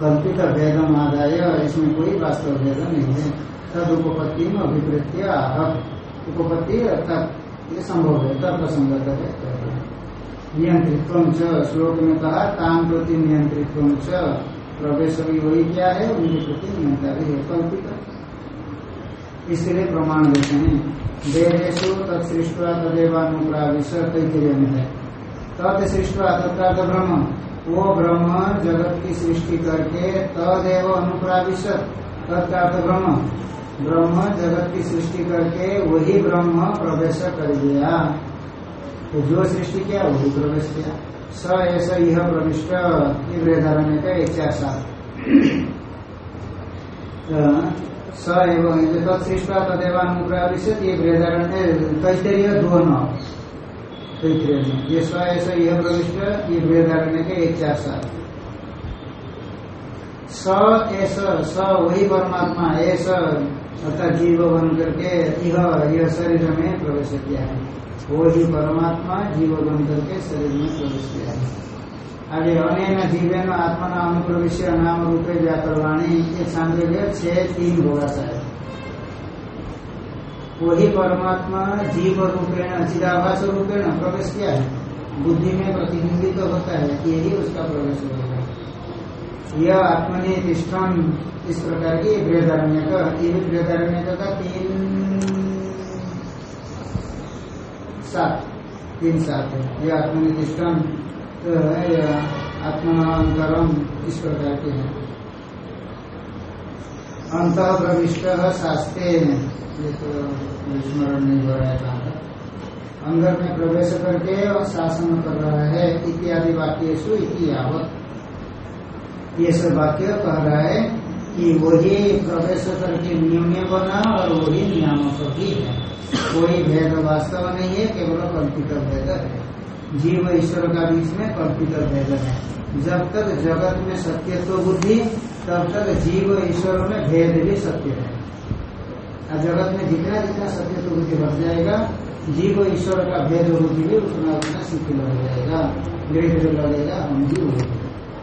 कल्पित भेदम आदाय, इसमें कोई वास्तव भेद नहीं है। तद उपपत्ति में अभिवृत्ति उपपत्ति अर्थात ये संभव है तर्क संगत है नियंत्रित्व श्लोक में कहा ताम प्रति नियंत्रित्व प्रवेश भी वही क्या है उनके प्रति नियंत्रण है कल्पित इसके लिए प्रमाण देते हैं। वेदेशु तत्सृष्टवा तदेवानुप्राविश तैतरीय में है तत्सृष्टवा तथा ब्रह्म। वो ब्रह्म जगत की सृष्टि करके तदेव अनुप्राविश तत्कार्थ ब्रह्म। ब्रह्म जगत की सृष्टि करके वही ब्रह्म प्रवेश कर दिया तो जो सृष्टि किया, वही प्रवेश किया। स ऐसा यह प्रविष्ट वृदारण्य का एक चार स एवं तत्सृष्ट तदेवानुप्राविशत ये वृदारण्य तैतरीय दो नौ तैतरीय ये स ऐसा यह प्रविष्ट ये के एक चार सात स ऐसा स वही परमात्मा ऐसा अर्थात जीव बन करके यह यह शरीर में प्रवेश किया है वो ही परमात्मा जीव बन करके शरीर में प्रवेश किया है। आगे अनेन जीवन आत्मा अनुप्रवेश नाम रूपे व्याकरवाणी ये सांद्रव्य छह तीन होगा शायद वही परमात्मा जीव रूपेण चिदाभास रूपेण प्रवेश किया है। बुद्धि में प्रतिबिंबित तो होता है कि यही उसका प्रवेश होगा यह आत्मनि इस प्रकार की बृहदारण्य का ये भी का तीन सात, तीन सात है। यह आत्मनिष्ठम तो है आत्मांतरम इस प्रकार के है। अंत प्रविष्ट शास्त्रे ये तो स्मरण नहीं हो रहा है कहाँ अंदर में प्रवेश करके और शासन कर रहा है इत्यादि वाक्य सु इति यावत। ये सब वाक्य कह रहा है कि वही प्रवेश करके नियम्य बना और वही नियामक भी है। कोई भेद वास्तव नहीं है, केवल कल्पित भेद है। जीव ईश्वर का बीच में कल्पित भेद है। जब तक जगत में सत्य तो बुद्धि, तब तक जीव ईश्वर में भेद भी सत्य है। और जगत में जितना जितना सत्य तो बुद्धि बढ़ जाएगा, जीव ईश्वर का भेद बुद्धि भी उतना उतना शिथिल हो जाएगा। धीरे धीरे लगेगा, हम जीव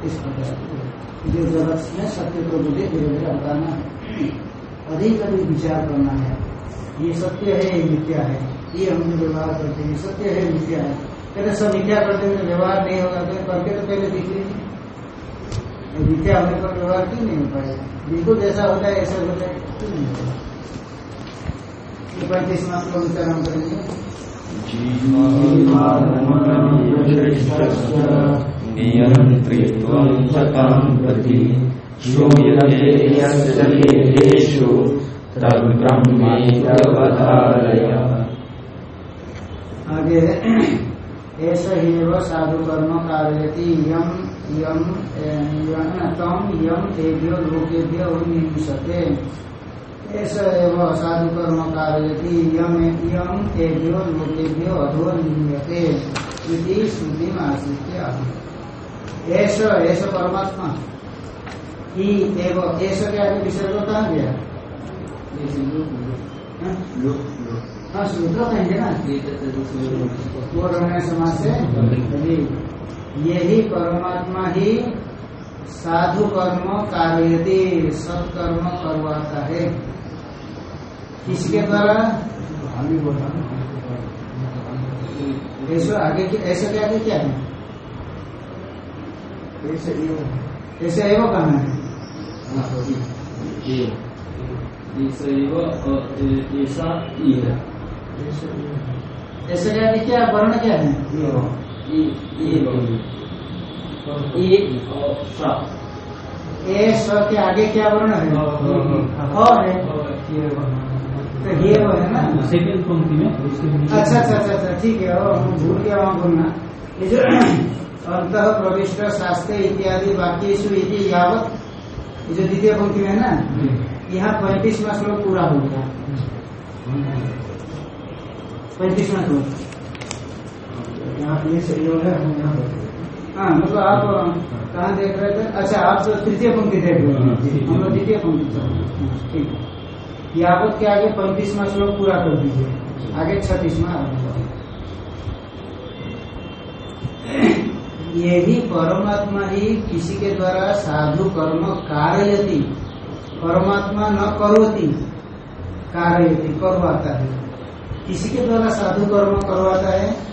इस प्रकार जो जगत में सत्य को मुझे धीरे धीरे हटाना है। अधिक अधिक विचार करना है। ये सत्य है, ये मिथ्या है। ये हम जो व्यवहार करते हैं सत्य है, मिथ्या है। कहते सब मिथ्या करते हैं व्यवहार नहीं होगा तो करके तो पहले दिख लीजिए मिथ्या होने पर व्यवहार क्यों नहीं हो पाएगा बिल्कुल जैसा होता है, ऐसा होता है। क्यों नहीं होता? पैंतीस को विचार हम करेंगे नियन्त्रित्वं च तां प्रति श्रूयते यस्य वेदेषु तद्ब्रह्मेतवधारय आगे ऐसा ही वह साधु कर्म कारयति यम यम तम यम तेभ्यो, लोकेभ्य उन्निषते ऐसा एवं साधु कर्म कारयति यम यम तेभ्यो, लोकेभ्यो अधो नियते इति श्रुति में आश्रित ऐसा ऐसा परमात्मा। ही एवं ऐसा क्या विषय को कहा गया हाँ सूत्र कहेंगे ना। वो रहने समाज से? यही। परमात्मा ही साधु कर्म कार्यति सत्कर्म करवाता है। किसके द्वारा? ऐसा आगे ऐसा क्या क्या है? ऐसे एवं कहना है ऐसे क्या क्या वर्ण क्या है? ए स। के आगे क्या वर्ण है? है। तो ये वो है ना? सेकेंड पंक्ति में अच्छा अच्छा अच्छा अच्छा ठीक है। भूल गया वहाँ बोलना। ये जो अंत प्रविष्ट शास्त्र इत्यादि वाक्य यावत जो द्वितीय पंक्ति में है ना? यहाँ पैंतीसवा श्लोक पूरा हो गया। पैंतीसवा श्लोक। यहाँ ये सहयोग है हम यहाँ हाँ। मतलब आप कहाँ देख रहे थे? अच्छा आप तो तृतीय पंक्ति देख रहे हैं। हम लोग द्वितीय पंक्ति चल रहे हैं। ठीक। है यावत के आगे पैंतीसवा श्लोक पूरा कर दीजिए। आगे छत्तीसवा। आरंभ करें। यही परमात्मा ही किसी के द्वारा साधु कर्म कारयति। परमात्मा न करोति, कारयति, करवाता है। किसी के द्वारा साधु कर्म करवाता है?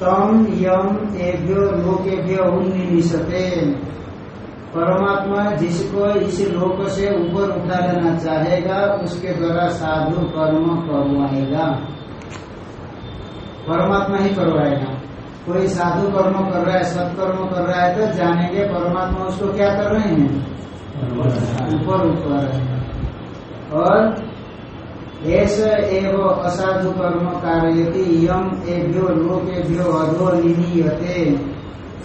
तम यम एभ्यो लोकेभ्यो उन्निशते परमात्मा जिसको इस लोक से ऊपर उठा लेना चाहेगा, उसके द्वारा साधु कर्म करवाएगा। परमात्मा ही करवाएगा। कोई साधु कर्म कर रहा है, सत्कर्म कर रहा है तो जानेंगे परमात्मा उसको क्या कर रहे हैं? ऊपर हैं। और ऐसा एवं असाधु कर्म कार्यति यम एभ्यो लोकेभ्यो अधो निनीयते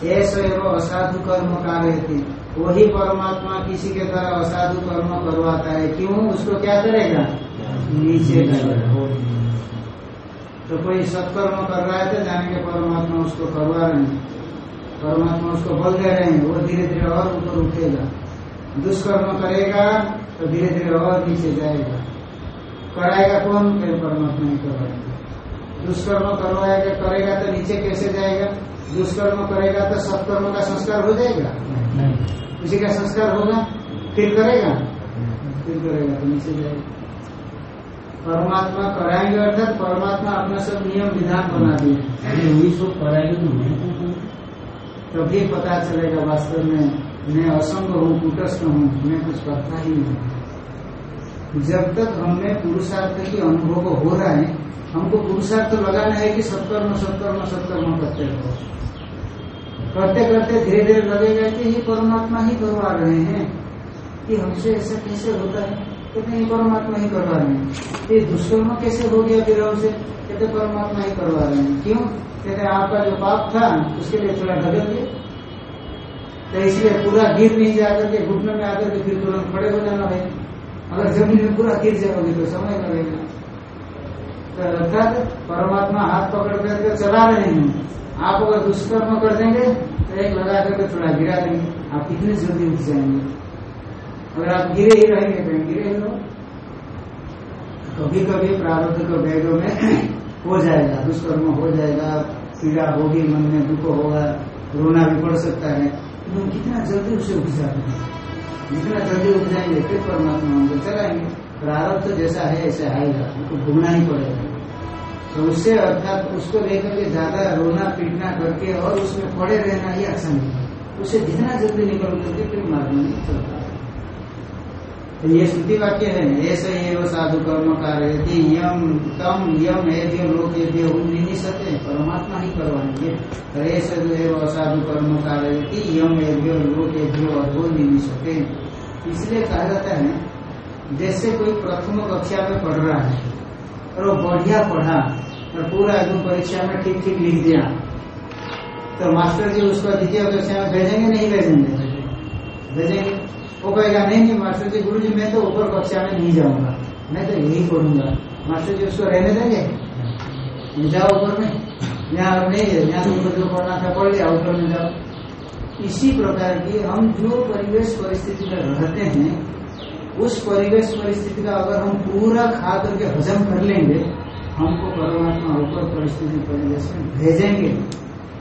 ऐसा एवं असाधु कर्म कार्यति। वही परमात्मा किसी के द्वारा असाधु कर्म करवाता है। क्यों? उसको क्या करेगा? नीचे करेगा। तो कोई सत्कर्म कर रहा है तो जाने के परमात्मा उसको करवा रहे हैं। परमात्मा उसको बल दे रहे हैं वो धीरे धीरे और ऊपर उठेगा। दुष्कर्म करेगा तो धीरे धीरे और नीचे जाएगा। कराएगा कौन? फिर परमात्मा ही करवाएगा दुष्कर्म करवाएगा करेगा तो नीचे कैसे जाएगा? दुष्कर्म करेगा तो सत्कर्म का संस्कार हो जाएगा? उसी का संस्कार होगा? फिर करेगा? फिर करेगा तो नीचे जाएगा। परमात्मा कराएँगे अर्थात परमात्मा अपना सब नियम विधान बना दिए। वही सब कराएगा तो मैं? तभी पता चलेगा वास्तव में मैं असंग हूँ कुटस्थ हूँ मैं कुछ करता ही नहीं। जब तक हमें पुरुषार्थ की अनुभव हो रहा है हमको पुरुषार्थ लगाना है कि सत्कर्म सत्कर्म सत्कर्म करते रहो। करते करते धीरे धीरे लगेगा कि ये परमात्मा ही करवा रहे हैं। कि हमसे ऐसा कैसे होता है? कहते हैं परमात्मा ही करवा रहे हैं। ये दुष्कर्म कैसे हो गया फिर हमसे कहते परमात्मा ही करवा रहे हैं। क्यों? कहते आपका जो पाप था, उसके लिए थोड़ा ढगल दिए। तो इसलिए पूरा गिर नहीं जाकर के, घुटने में आकर के फिर तुरंत खड़े हो जाना भाई। अगर ज़मीन में पूरा गिर जाओगे तो समय लगेगा। तो अर्थात परमात्मा हाथ पकड़ करके चला रहे हैं। आप अगर दुष्कर्म कर देंगे तो एक लगा करके थोड़ा गिरा देंगे। आप कितने जल्दी उठ जाएँगे? अगर आप गिरे ही रहेंगे तो गिरे ही कभी कभी प्रारब्ध के वेगों में [CLEARS THROAT] हो जाएगा, दुष्कर्म हो जाएगा, पीड़ा होगी, मन में दुख होगा, रोना भी पड़ सकता है। तो कितना जल्दी उसे उठ जाते हैं जितना जल्दी उठ जाएँगे, फिर परमात्मा हमको चलाएँगे। प्रारब्ध तो जैसा है, ऐसा आएगा उनको भोगना ही पड़ेगा। तो उससे अर्थात उसको लेकर के ज़्यादा रोना, पीटना, करके और उसमें पड़े रहना ही अच्छा नहीं उसे जितना जल्दी निकल करके फिर मार्ग में चलता ये श्रुति वाक्य है ऐसे ये वो साधु कर्म कार्य यम तम यम एद्य लोक एद्य निनिशते परमात्मा ही करवाएँगे तो ऐसे जो है वो साधु कर्म कार्य यम एद्य लोक एद्य अधो निनिशते इसलिए कहा जाता है, जैसे कोई प्रथम कक्षा में पढ़ रहा है, और वो बढ़िया पढ़ा, और पूरा एकदम परीक्षा में ठीक ठीक लिख दिया तो मास्टर जी उसको द्वितीय कक्षा में भेजेंगे, नहीं भेजेंगे? भेजेंगे। वो कहेगा, नहीं नहीं, मास्टर जी गुरु जी मैं तो ऊपर कक्षा में नहीं जाऊँगा। मैं तो यही पढ़ूँगा। मास्टर जी, उसको रहने देंगे? जाओ ऊपर में। यहाँ नहीं है, यहाँ तुमको जो पढ़ना था, पढ़ लिया, ऊपर में जाओ। इसी प्रकार की हम जो परिवेश परिस्थिति में रहते हैं, उस परिवेश परिस्थिति का अगर हम पूरा खा करके हजम कर लेंगे, हमको परमात्मा ऊपर परिस्थिति परिवेश में भेजेंगे।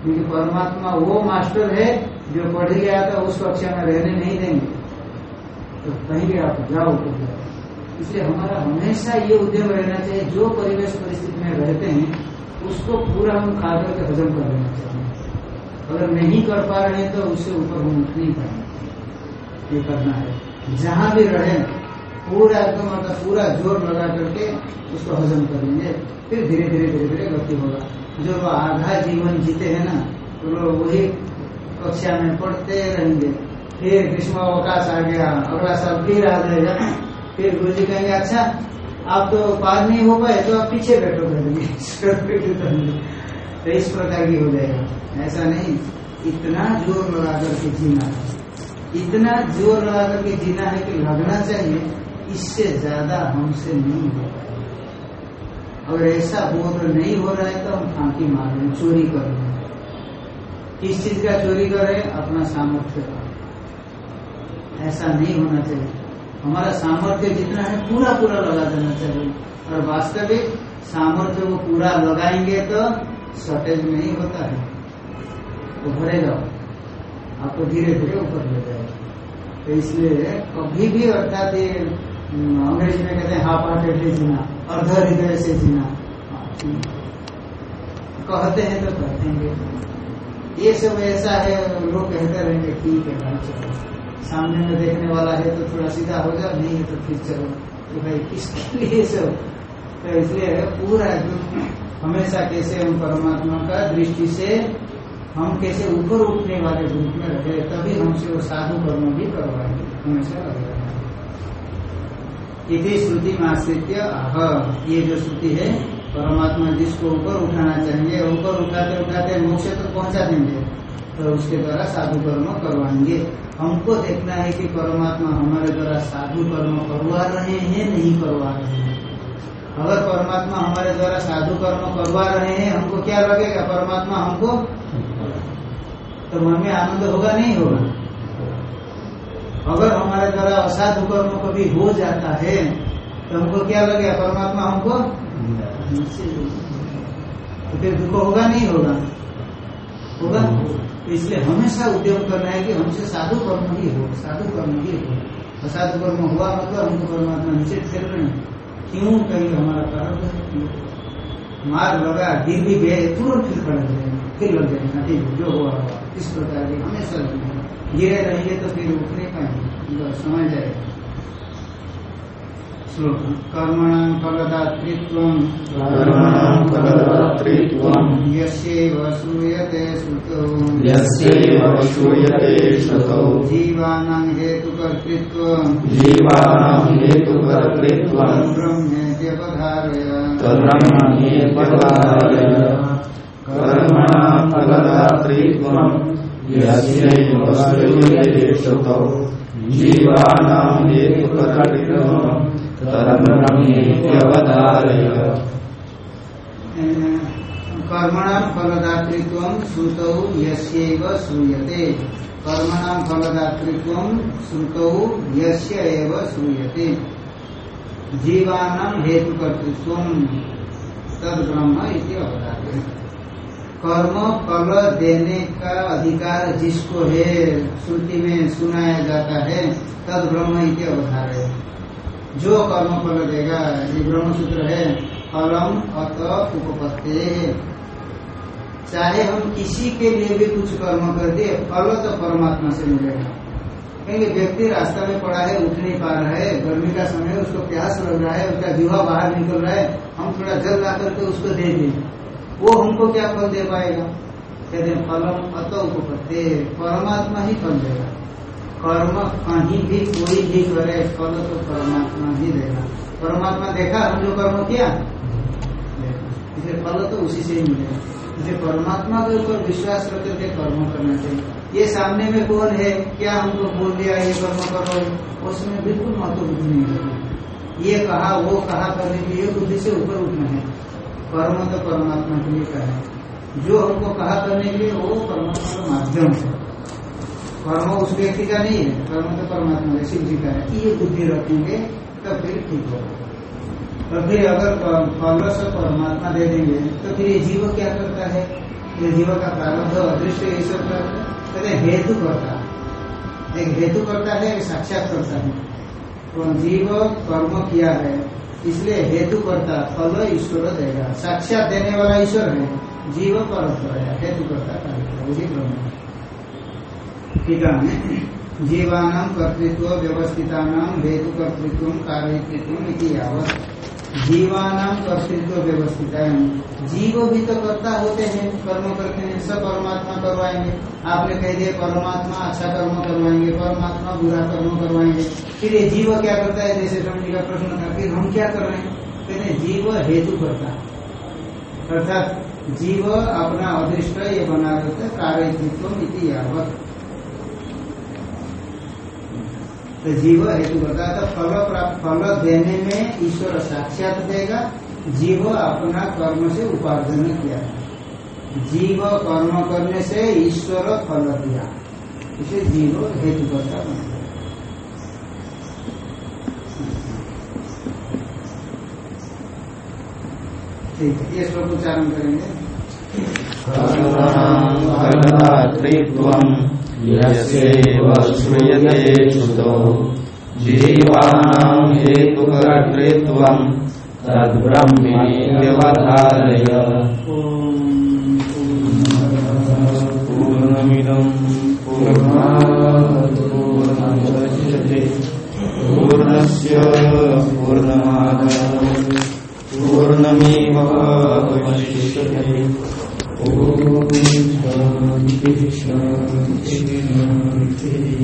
क्योंकि परमात्मा वो मास्टर है जो पढ़ गया था, उस कक्षा में रहने नहीं देंगे। तो कहेंगे आप जाओ तो इसलिए हमारा हमेशा ये उद्यम रहना चाहिए, जो परिवेश परिस्थिति में रहते हैं, उसको पूरा हम खा करके हजम कर लेना चाहिए। अगर नहीं कर पा रहे हैं तो उससे ऊपर हम उठ नहीं पाएँगे। ये करना है। जहाँ भी रहे, पूरा एकदम मतलब पूरा ज़ोर लगा करके उसको हजम करेंगे फिर धीरे धीरे धीरे धीरे गति होगा। जो आधा जीवन जीते हैं ना तो लोग वही कक्षा में पढ़ते रहेंगे। फिर ग्रीष्म अवकाश आ गया। अगला साल फिर आ जाएगा। फिर गुरु जी कहेंगे अच्छा आप तो पार नहीं हो पाए तो आप पीछे बैठो करेंगे तो इस प्रकार की हो जाएगा। ऐसा नहीं। इतना ज़ोर लगा करके जीना इतना ज़ोर लगा करके जीना है कि लगना चाहिए, इससे ज़्यादा हमसे नहीं हो पाएगा अगर ऐसा बोध नहीं हो रहा है तो हम फांकी मार रहे चोरी कर रहे किस चीज़ का चोरी कर रहे अपना सामर्थ्य का। ऐसा नहीं होना चाहिए। हमारा सामर्थ्य जितना है, पूरा पूरा लगा देना चाहिए। और वास्तविक सामर्थ्य को पूरा लगाएँगे तो शॉर्टेज में ही होता है। तो भरेगा आपको धीरे धीरे ऊपर ले जाएगा। तो इसलिए कभी भी अर्थात ये अंग्रेज़ी में कहते हैं, हाफ़ हार्टेडली जीना, अर्ध हृदय से जीना। कहते हैं तो कहते हैं। ये सब ऐसा है, लोग कहते रहेंगे, ठीक है। सामने में देखने वाला है तो थोड़ा सीधा हो जाओ नहीं है तो फिर चलो। तो भाई किसके लिए सब। तो इसलिए पूरा जो हमेशा कैसे हम परमात्मा का दृष्टि से हम कैसे ऊपर उठने वाले रूप में रहे, तभी हमसे वो साधु कर्म भी करवाएँगे हमेशा लगेगा इति श्रुति माश्रित्य आह। ये जो श्रुति है, परमात्मा जिसको ऊपर उठाना चाहिए, ऊपर उठाते उठाते मोक्ष तक पहुँचा देंगे। तो उसके द्वारा साधु कर्म करवाएँगे। हमको देखना है कि परमात्मा हमारे द्वारा साधु कर्म करवा रहे हैं, नहीं करवा रहे हैं। अगर परमात्मा हमारे द्वारा साधु कर्म करवा रहे हैं, हमको क्या लगेगा? परमात्मा हमको तो मन में आनंद होगा, नहीं होगा? अगर हमारे द्वारा असाधु कर्म कभी हो जाता है तो हमको क्या लगेगा? परमात्मा हमको तो फिर दुख होगा, नहीं होगा? होगा? इसलिए हमेशा उद्यम करना है कि हमसे साधु कर्म ही हो, साधु कर्म ही हो। असाधु कर्म हुआ मतलब हमको परमात्मा नीचे खेल रहे हैं। क्यों? कहीं हमारा प्रारंभ है मार लगा गिर भी गए, तुरंत फिर पड़ गए, फिर लग जाएगा ठीक जो हुआ, इस प्रकार के हमेशा गिरे रहेंगे तो फिर उठने पाएँगे समझ जाएगा। कर्मणां फलदातृत्वं कर्मणां फलदातृत्वं यस्यैव श्रूयते श्रुतौ। यस्यैव श्रूयते श्रुतौ। जीवानां हेतुकर्तृत्वं जीवानां हेतुकर्तृत्वं ब्रह्मेत्यवधारय तद्ब्रह्मण्येत्यवधारय कर्मणां फलदातृत्वं यस्यैव श्रूयते श्रुतौ। जीवानां हेतुकर्तृत्वं तद्ब्रह्मण्येत्यवधारय कर्मणां फलदातृत्वं श्रुतौ यस्यैव श्रूयते। कर्मणां फलदातृत्वं श्रुतौ यस्य एव श्रूयते। जीवानां हेतुकर्तृत्वं तद ब्रह्म इति कर्म फल देने का अधिकार जिसको है, श्रुति में सुनाया जाता है तद ब्रह्म इति अवधार्य जो कर्म फल देगा, ये ब्रह्म सूत्र है, फलम अत उपपत्ते। चाहे हम किसी के लिए भी कुछ कर्म कर दिए फल तो परमात्मा से मिलेगा। क्योंकि व्यक्ति रास्ता में पड़ा है, उठ नहीं पा रहा है, गर्मी का समय उसको प्यास लग रहा है, उसका जीवा बाहर निकल रहा है, हम थोड़ा जल ला करके उसको दे दें। वो हमको क्या फल दे पाएगा? कहते फलम अत उपपत्ते, परमात्मा ही फल देगा। कर्म कहीं भी कोई भी करे, फल तो परमात्मा ही देगा। परमात्मा देखा, हम जो कर्म किया इसलिए फल तो उसी से ही मिलेगा। इसलिए परमात्मा के ऊपर विश्वास रख करके कर्म करना चाहिए। ये सामने में कौन है? क्या हमको बोल दिया, ये कर्म करो? उसमें बिल्कुल महत्व बुद्धि नहीं लगी ये कहा, वो कहा करने के लिए बुद्धि से ऊपर उठना है। कर्म तो परमात्मा के लिए कहा जो हमको कहा करने के लिए, वो परमात्मा का माध्यम है। कर्म उस व्यक्ति का नहीं है कर्म तो परमात्मा का शिव जी का है। ये बुद्धि रखेंगे, तब फिर ठीक होगा। और फिर अगर फल से परमात्मा दे देंगे तो फिर ये जीव क्या करता है? ये जीव का प्रारंभ अदृश्य ये सब कहते हेतु करता एक हेतु करता है, एक साक्षात करता है। तो जीव कर्म किया है, इसलिए हेतु करता, फल ईश्वर देगा। साक्षात देने वाला ईश्वर है, जीव परम है, हेतु करता है। ठीक है जीवान कर्तृत्व व्यवस्थिता हेतु कर्तृत्व यावत। जीवान कर्तृत्व व्यवस्थिता जीव भी तो कर्ता होते हैं, कर्म करते हैं, सब परमात्मा करवाएँगे। आपने कह दिया, परमात्मा अच्छा कर्म करवाएँगे, परमात्मा बुरा कर्म करवाएँगे। फिर ये जीव क्या करता है? जैसे स्वामी का प्रश्न था, फिर हम क्या कर रहे हैं? कहते जीव हेतु करता। अर्थात, जीव अपना अदृष्ट ये बना देते कार्यकृत्व इति यावत। तो जीव हेतु है तो फल फल देने में ईश्वर साक्षात देगा, जीव अपना कर्म से उपार्जन किया। जीव कर्म करने से ईश्वर फल दिया। इसे जीव हेतु करता बना ठीक है, ये श्लोक उच्चारण करेंगे। श्रूयते श्रुतो हेतु हेतुकर्तृत्वम् तद्ब्रह्मणि व्यवधारय पूर्णमिदम् पूर्णस्य पूर्णमादाय पूर्णमेव शांति शांति शांति